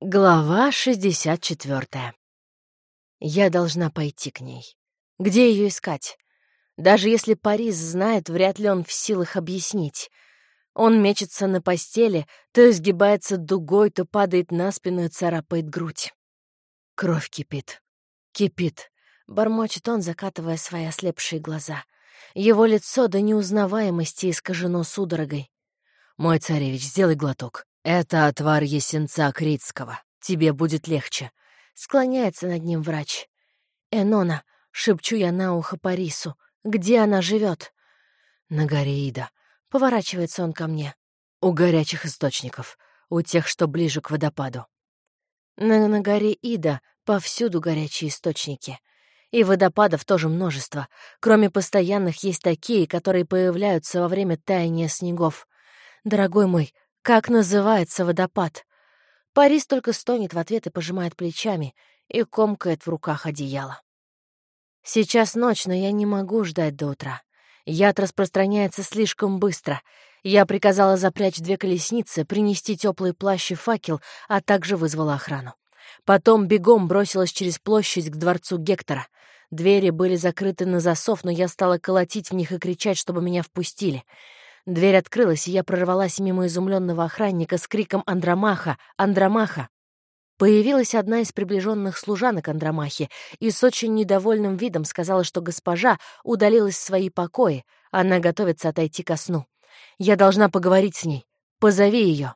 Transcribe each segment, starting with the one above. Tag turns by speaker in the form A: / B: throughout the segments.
A: Глава 64. Я должна пойти к ней. Где ее искать? Даже если Парис знает, вряд ли он в силах объяснить. Он мечется на постели, то изгибается дугой, то падает на спину и царапает грудь. Кровь кипит. Кипит. Бормочет он, закатывая свои ослепшие глаза. Его лицо до неузнаваемости искажено судорогой. «Мой царевич, сделай глоток. «Это отвар есенца Критского. Тебе будет легче», — склоняется над ним врач. «Энона», — шепчу я на ухо Парису, — «где она живет? «На горе Ида», — поворачивается он ко мне. «У горячих источников, у тех, что ближе к водопаду». На, на горе Ида повсюду горячие источники. И водопадов тоже множество. Кроме постоянных, есть такие, которые появляются во время таяния снегов. Дорогой мой, как называется водопад? Парис только стонет в ответ и пожимает плечами и комкает в руках одеяло. Сейчас ночь, но я не могу ждать до утра. Яд распространяется слишком быстро. Я приказала запрячь две колесницы, принести теплый плащ и факел, а также вызвала охрану. Потом бегом бросилась через площадь к дворцу Гектора. Двери были закрыты на засов, но я стала колотить в них и кричать, чтобы меня впустили. Дверь открылась, и я прорвалась мимо изумленного охранника с криком «Андромаха! Андромаха!». Появилась одна из приближенных служанок Андромахи и с очень недовольным видом сказала, что госпожа удалилась в свои покои, она готовится отойти ко сну. Я должна поговорить с ней. Позови ее.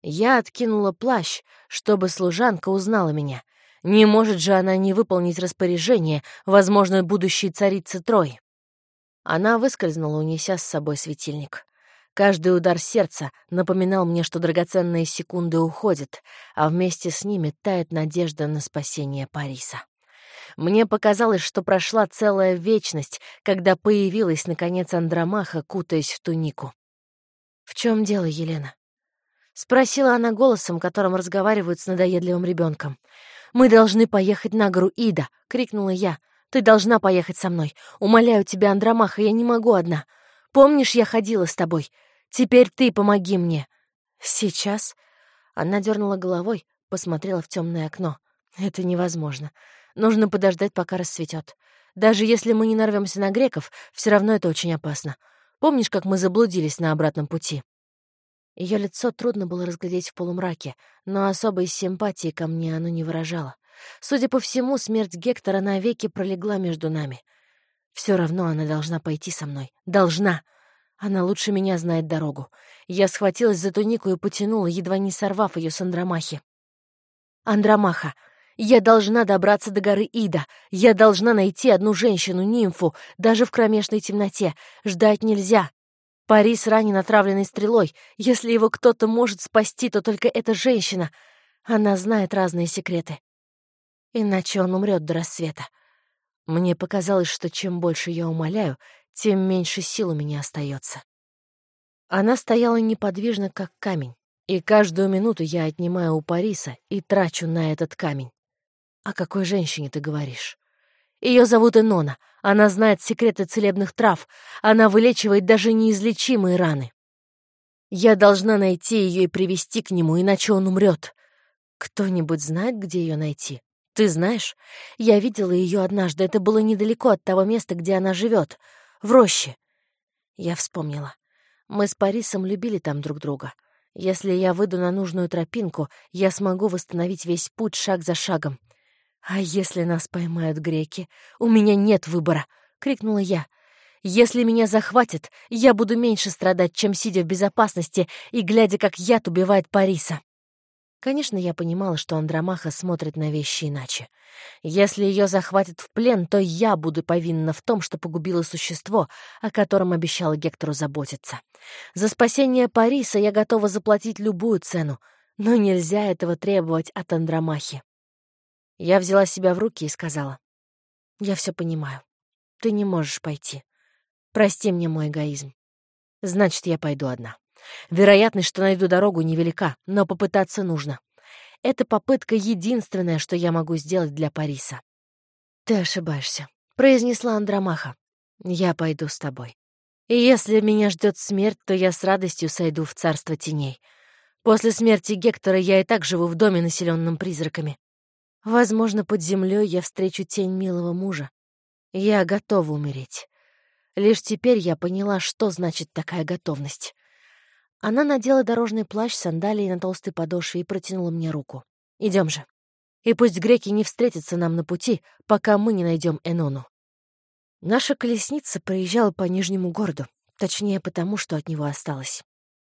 A: Я откинула плащ, чтобы служанка узнала меня. Не может же она не выполнить распоряжение, возможно, будущей царицы Трой. Она выскользнула, унеся с собой светильник. Каждый удар сердца напоминал мне, что драгоценные секунды уходят, а вместе с ними тает надежда на спасение Париса. Мне показалось, что прошла целая вечность, когда появилась, наконец, Андромаха, кутаясь в тунику. «В чем дело, Елена?» — спросила она голосом, которым разговаривают с надоедливым ребенком. «Мы должны поехать на гору Ида!» — крикнула я. Ты должна поехать со мной. Умоляю тебя, Андромаха, я не могу одна. Помнишь, я ходила с тобой? Теперь ты помоги мне». «Сейчас?» Она дернула головой, посмотрела в темное окно. «Это невозможно. Нужно подождать, пока рассветет. Даже если мы не нарвемся на греков, все равно это очень опасно. Помнишь, как мы заблудились на обратном пути?» Ее лицо трудно было разглядеть в полумраке, но особой симпатии ко мне оно не выражало. Судя по всему, смерть Гектора навеки пролегла между нами. Все равно она должна пойти со мной. Должна! Она лучше меня знает дорогу. Я схватилась за тунику и потянула, едва не сорвав ее с Андромахи. «Андромаха, я должна добраться до горы Ида. Я должна найти одну женщину, нимфу, даже в кромешной темноте. Ждать нельзя. Парис ранен отравленной стрелой. Если его кто-то может спасти, то только эта женщина. Она знает разные секреты. Иначе он умрет до рассвета. Мне показалось, что чем больше я умоляю, тем меньше сил у меня остается. Она стояла неподвижно, как камень, и каждую минуту я отнимаю у Париса и трачу на этот камень. О какой женщине ты говоришь? Ее зовут Энона. Она знает секреты целебных трав. Она вылечивает даже неизлечимые раны. Я должна найти ее и привести к нему, иначе он умрет. Кто-нибудь знает, где ее найти? Ты знаешь, я видела ее однажды. Это было недалеко от того места, где она живет, в роще. Я вспомнила. Мы с Парисом любили там друг друга. Если я выйду на нужную тропинку, я смогу восстановить весь путь шаг за шагом. «А если нас поймают греки? У меня нет выбора!» — крикнула я. «Если меня захватят, я буду меньше страдать, чем сидя в безопасности и глядя, как яд убивает Париса». Конечно, я понимала, что Андромаха смотрит на вещи иначе. Если ее захватят в плен, то я буду повинна в том, что погубила существо, о котором обещала Гектору заботиться. За спасение Париса я готова заплатить любую цену, но нельзя этого требовать от Андромахи. Я взяла себя в руки и сказала, «Я все понимаю. Ты не можешь пойти. Прости мне мой эгоизм. Значит, я пойду одна». Вероятность, что найду дорогу, невелика, но попытаться нужно. Эта попытка — единственное, что я могу сделать для Париса. «Ты ошибаешься», — произнесла Андромаха. «Я пойду с тобой. И если меня ждет смерть, то я с радостью сойду в царство теней. После смерти Гектора я и так живу в доме, населенном призраками. Возможно, под землей я встречу тень милого мужа. Я готова умереть. Лишь теперь я поняла, что значит такая готовность. Она надела дорожный плащ, сандалии на толстой подошве и протянула мне руку. Идем же. И пусть греки не встретятся нам на пути, пока мы не найдем Энону. Наша колесница проезжала по Нижнему городу, точнее потому, что от него осталось.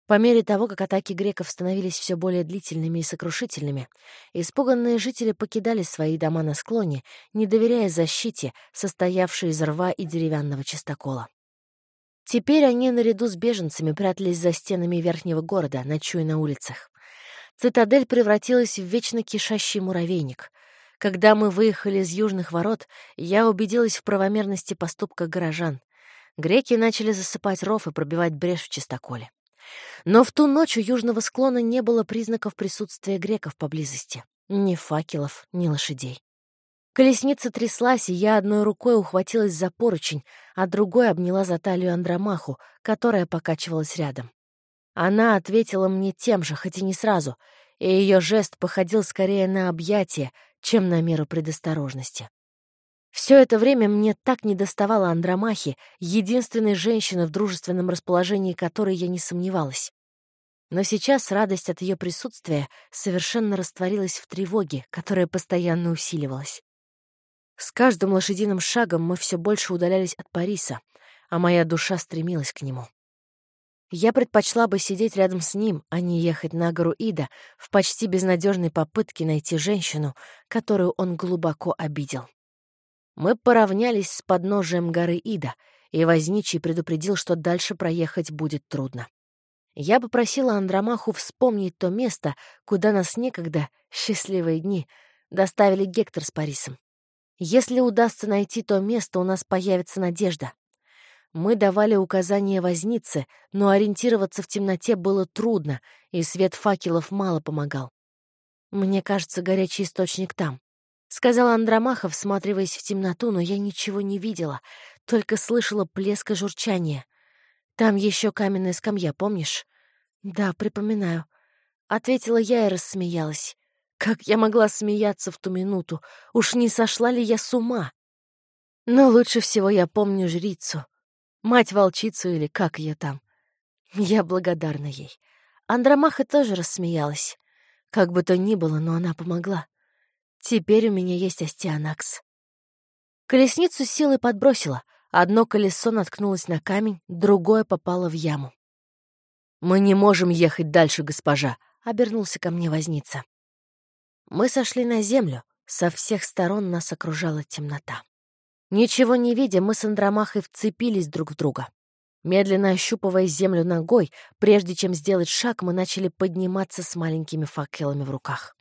A: По мере того, как атаки греков становились все более длительными и сокрушительными, испуганные жители покидали свои дома на склоне, не доверяя защите, состоявшей из рва и деревянного чистокола. Теперь они наряду с беженцами прятались за стенами верхнего города, ночуя на улицах. Цитадель превратилась в вечно кишащий муравейник. Когда мы выехали из южных ворот, я убедилась в правомерности поступка горожан. Греки начали засыпать ров и пробивать брешь в чистоколе. Но в ту ночь у южного склона не было признаков присутствия греков поблизости. Ни факелов, ни лошадей. Колесница тряслась, и я одной рукой ухватилась за поручень, а другой обняла за талию Андромаху, которая покачивалась рядом. Она ответила мне тем же, хоть и не сразу, и ее жест походил скорее на объятие, чем на меру предосторожности. Все это время мне так недоставало Андромахи, единственной женщины в дружественном расположении которой я не сомневалась. Но сейчас радость от ее присутствия совершенно растворилась в тревоге, которая постоянно усиливалась. С каждым лошадиным шагом мы все больше удалялись от Париса, а моя душа стремилась к нему. Я предпочла бы сидеть рядом с ним, а не ехать на гору Ида в почти безнадежной попытке найти женщину, которую он глубоко обидел. Мы поравнялись с подножием горы Ида, и Возничий предупредил, что дальше проехать будет трудно. Я попросила Андромаху вспомнить то место, куда нас некогда, счастливые дни, доставили Гектор с Парисом. Если удастся найти то место, у нас появится надежда. Мы давали указания вознице, но ориентироваться в темноте было трудно, и свет факелов мало помогал. Мне кажется, горячий источник там. — сказал Андромахов, всматриваясь в темноту, но я ничего не видела, только слышала плеск и журчание. «Там еще каменная скамья, помнишь?» «Да, припоминаю», — ответила я и рассмеялась. Как я могла смеяться в ту минуту? Уж не сошла ли я с ума? Но лучше всего я помню жрицу. Мать-волчицу или как ее там. Я благодарна ей. Андромаха тоже рассмеялась. Как бы то ни было, но она помогла. Теперь у меня есть остеанакс. Колесницу силой подбросила. Одно колесо наткнулось на камень, другое попало в яму. «Мы не можем ехать дальше, госпожа», — обернулся ко мне возница. Мы сошли на землю, со всех сторон нас окружала темнота. Ничего не видя, мы с Андромахой вцепились друг в друга. Медленно ощупывая землю ногой, прежде чем сделать шаг, мы начали подниматься с маленькими факелами в руках.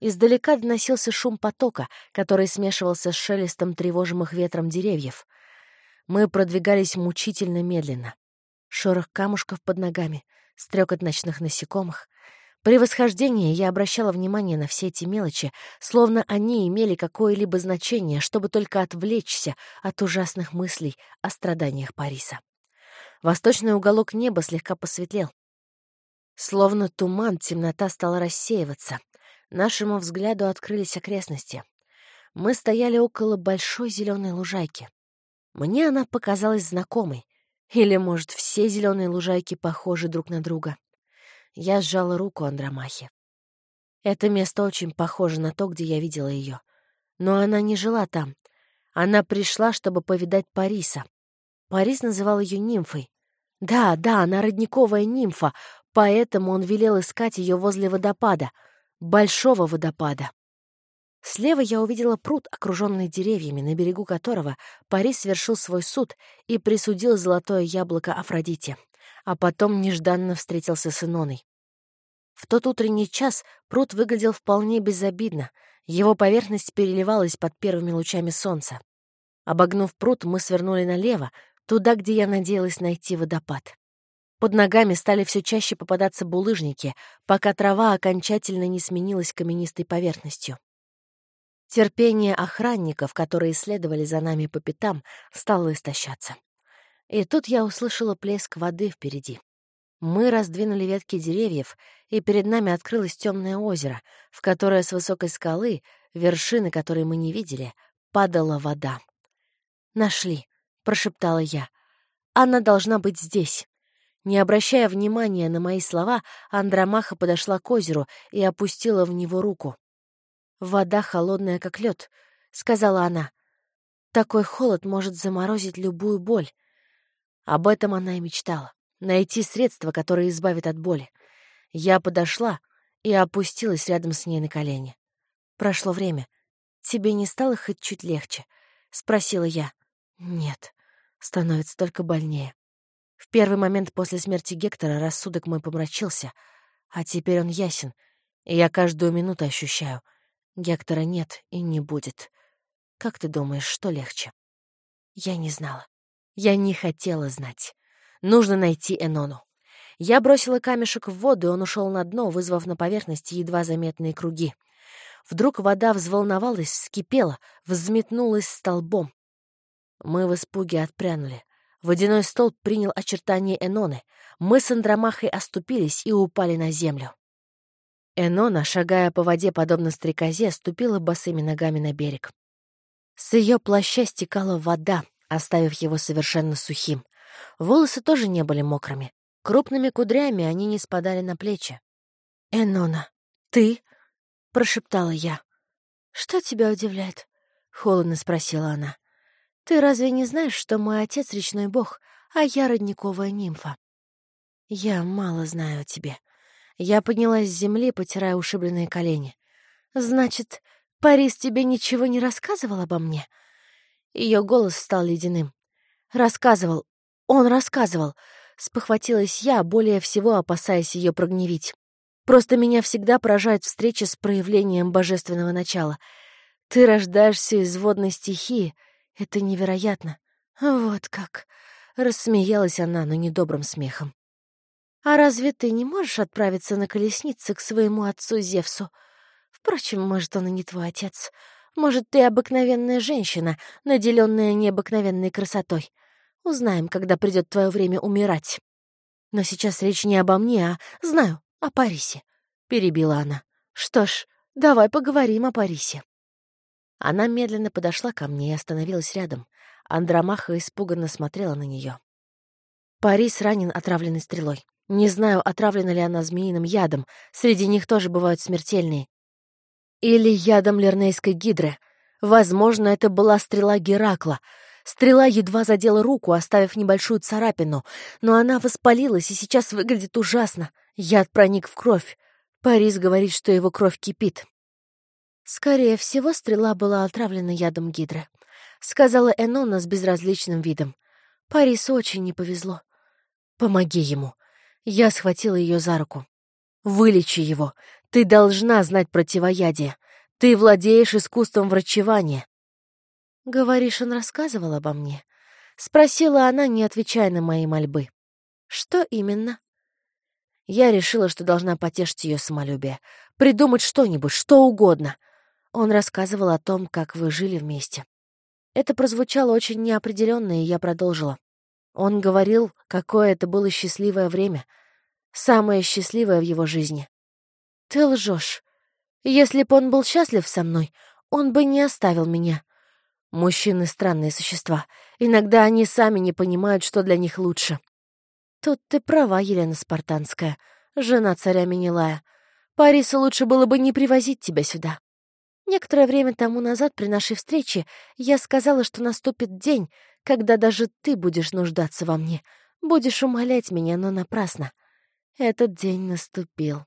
A: Издалека доносился шум потока, который смешивался с шелестом тревожимых ветром деревьев. Мы продвигались мучительно медленно. Шорох камушков под ногами, стрекот ночных насекомых. При восхождении я обращала внимание на все эти мелочи, словно они имели какое-либо значение, чтобы только отвлечься от ужасных мыслей о страданиях Париса. Восточный уголок неба слегка посветлел. Словно туман, темнота стала рассеиваться. Нашему взгляду открылись окрестности. Мы стояли около большой зеленой лужайки. Мне она показалась знакомой. Или, может, все зеленые лужайки похожи друг на друга. Я сжала руку Андромахи. Это место очень похоже на то, где я видела ее. Но она не жила там. Она пришла, чтобы повидать Париса. Парис называл ее нимфой. Да, да, она родниковая нимфа, поэтому он велел искать ее возле водопада — большого водопада. Слева я увидела пруд, окруженный деревьями, на берегу которого Парис совершил свой суд и присудил золотое яблоко Афродите, а потом нежданно встретился с Иноной. В тот утренний час пруд выглядел вполне безобидно, его поверхность переливалась под первыми лучами солнца. Обогнув пруд, мы свернули налево, туда, где я надеялась найти водопад. Под ногами стали все чаще попадаться булыжники, пока трава окончательно не сменилась каменистой поверхностью. Терпение охранников, которые следовали за нами по пятам, стало истощаться. И тут я услышала плеск воды впереди. Мы раздвинули ветки деревьев, и перед нами открылось темное озеро, в которое с высокой скалы, вершины которой мы не видели, падала вода. «Нашли», — прошептала я. «Она должна быть здесь». Не обращая внимания на мои слова, Андромаха подошла к озеру и опустила в него руку. «Вода холодная, как лед», — сказала она. «Такой холод может заморозить любую боль». Об этом она и мечтала найти средство, которое избавит от боли. Я подошла и опустилась рядом с ней на колени. Прошло время. Тебе не стало хоть чуть легче? Спросила я. Нет, становится только больнее. В первый момент после смерти Гектора рассудок мой помрачился, а теперь он ясен, и я каждую минуту ощущаю. Гектора нет и не будет. Как ты думаешь, что легче? Я не знала. Я не хотела знать. Нужно найти Энону. Я бросила камешек в воду, и он ушел на дно, вызвав на поверхности едва заметные круги. Вдруг вода взволновалась, вскипела, взметнулась столбом. Мы в испуге отпрянули. Водяной столб принял очертания Эноны. Мы с Андромахой оступились и упали на землю. Энона, шагая по воде, подобно стрекозе, ступила босыми ногами на берег. С ее плаща стекала вода, оставив его совершенно сухим. Волосы тоже не были мокрыми. Крупными кудрями они не спадали на плечи. «Энона, ты?» — прошептала я. «Что тебя удивляет?» — холодно спросила она. «Ты разве не знаешь, что мой отец — речной бог, а я родниковая нимфа?» «Я мало знаю о тебе». Я поднялась с земли, потирая ушибленные колени. «Значит, Парис тебе ничего не рассказывал обо мне?» Ее голос стал ледяным. «Рассказывал, он рассказывал. Спохватилась я, более всего опасаясь ее прогневить. Просто меня всегда поражает встреча с проявлением божественного начала. Ты рождаешься из водной стихии. Это невероятно. Вот как. Рассмеялась она, но недобрым смехом. А разве ты не можешь отправиться на колеснице к своему отцу Зевсу? Впрочем, может, он и не твой отец. Может, ты обыкновенная женщина, наделенная необыкновенной красотой. Узнаем, когда придет твое время умирать. Но сейчас речь не обо мне, а, знаю, о Парисе», — перебила она. «Что ж, давай поговорим о Парисе». Она медленно подошла ко мне и остановилась рядом. Андромаха испуганно смотрела на нее. Парис ранен отравленной стрелой. Не знаю, отравлена ли она змеиным ядом. Среди них тоже бывают смертельные. Или ядом лернейской гидры. Возможно, это была стрела Геракла — Стрела едва задела руку, оставив небольшую царапину, но она воспалилась и сейчас выглядит ужасно. Яд проник в кровь. Парис говорит, что его кровь кипит. Скорее всего, стрела была отравлена ядом гидры. Сказала Энона с безразличным видом. Парису очень не повезло. Помоги ему. Я схватила ее за руку. Вылечи его. Ты должна знать противоядие. Ты владеешь искусством врачевания. «Говоришь, он рассказывал обо мне?» — спросила она, не отвечая на мои мольбы. «Что именно?» Я решила, что должна потешить ее самолюбие, придумать что-нибудь, что угодно. Он рассказывал о том, как вы жили вместе. Это прозвучало очень неопределенно, и я продолжила. Он говорил, какое это было счастливое время, самое счастливое в его жизни. Ты лжешь. Если бы он был счастлив со мной, он бы не оставил меня. Мужчины — странные существа. Иногда они сами не понимают, что для них лучше. Тут ты права, Елена Спартанская, жена царя Менелая. Парису лучше было бы не привозить тебя сюда. Некоторое время тому назад при нашей встрече я сказала, что наступит день, когда даже ты будешь нуждаться во мне, будешь умолять меня, но напрасно. Этот день наступил.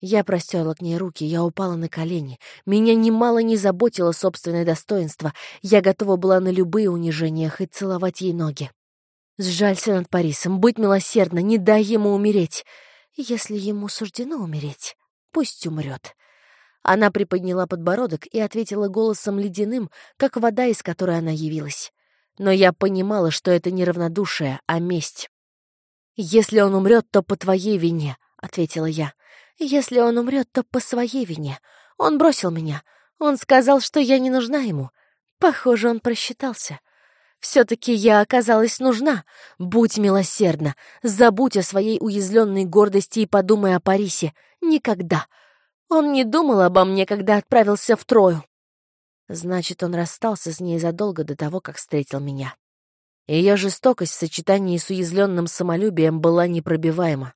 A: Я простерла к ней руки, я упала на колени. Меня немало не заботило собственное достоинство. Я готова была на любые унижения, хоть целовать ей ноги. Сжалься над Парисом, будь милосердна, не дай ему умереть. Если ему суждено умереть, пусть умрет. Она приподняла подбородок и ответила голосом ледяным, как вода, из которой она явилась. Но я понимала, что это не равнодушие, а месть. «Если он умрет, то по твоей вине», — ответила я. Если он умрет, то по своей вине. Он бросил меня. Он сказал, что я не нужна ему. Похоже, он просчитался. Все-таки я оказалась нужна. Будь милосердна, забудь о своей уязвленной гордости и подумай о Парисе. Никогда. Он не думал обо мне, когда отправился в Трою. Значит, он расстался с ней задолго до того, как встретил меня. Ее жестокость в сочетании с уязвленным самолюбием была непробиваема.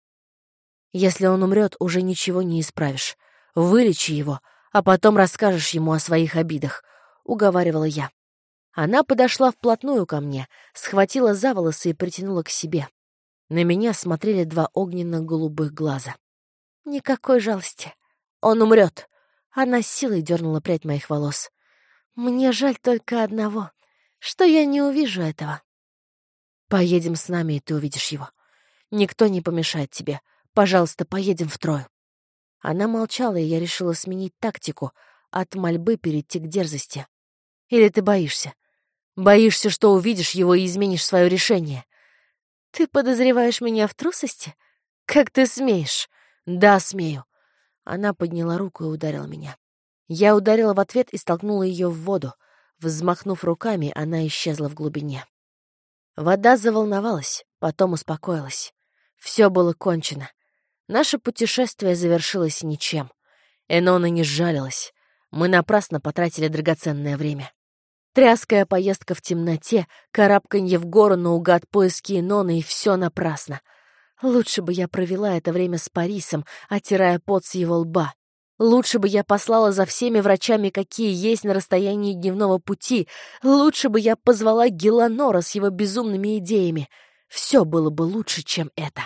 A: Если он умрет, уже ничего не исправишь. Вылечи его, а потом расскажешь ему о своих обидах, — уговаривала я. Она подошла вплотную ко мне, схватила за волосы и притянула к себе. На меня смотрели два огненно-голубых глаза. Никакой жалости. Он умрет. Она силой дернула прядь моих волос. Мне жаль только одного, что я не увижу этого. Поедем с нами, и ты увидишь его. Никто не помешает тебе. Пожалуйста, поедем втрое. Она молчала, и я решила сменить тактику, от мольбы перейти к дерзости. Или ты боишься? Боишься, что увидишь его и изменишь свое решение? Ты подозреваешь меня в трусости? Как ты смеешь? Да, смею. Она подняла руку и ударила меня. Я ударила в ответ и столкнула ее в воду. Взмахнув руками, она исчезла в глубине. Вода заволновалась, потом успокоилась. Все было кончено. Наше путешествие завершилось ничем. Энона не сжалилась. Мы напрасно потратили драгоценное время. Тряская поездка в темноте, карабканье в гору наугад поиски Энона, и все напрасно. Лучше бы я провела это время с Парисом, оттирая пот с его лба. Лучше бы я послала за всеми врачами, какие есть на расстоянии дневного пути. Лучше бы я позвала Геланора с его безумными идеями. Все было бы лучше, чем это.